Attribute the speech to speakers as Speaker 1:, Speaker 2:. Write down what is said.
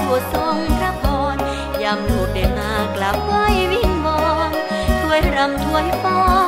Speaker 1: ธุทรงพระพรยามลูกเดินมากลับไหววิงวอนถวยรำถวยฟ้อน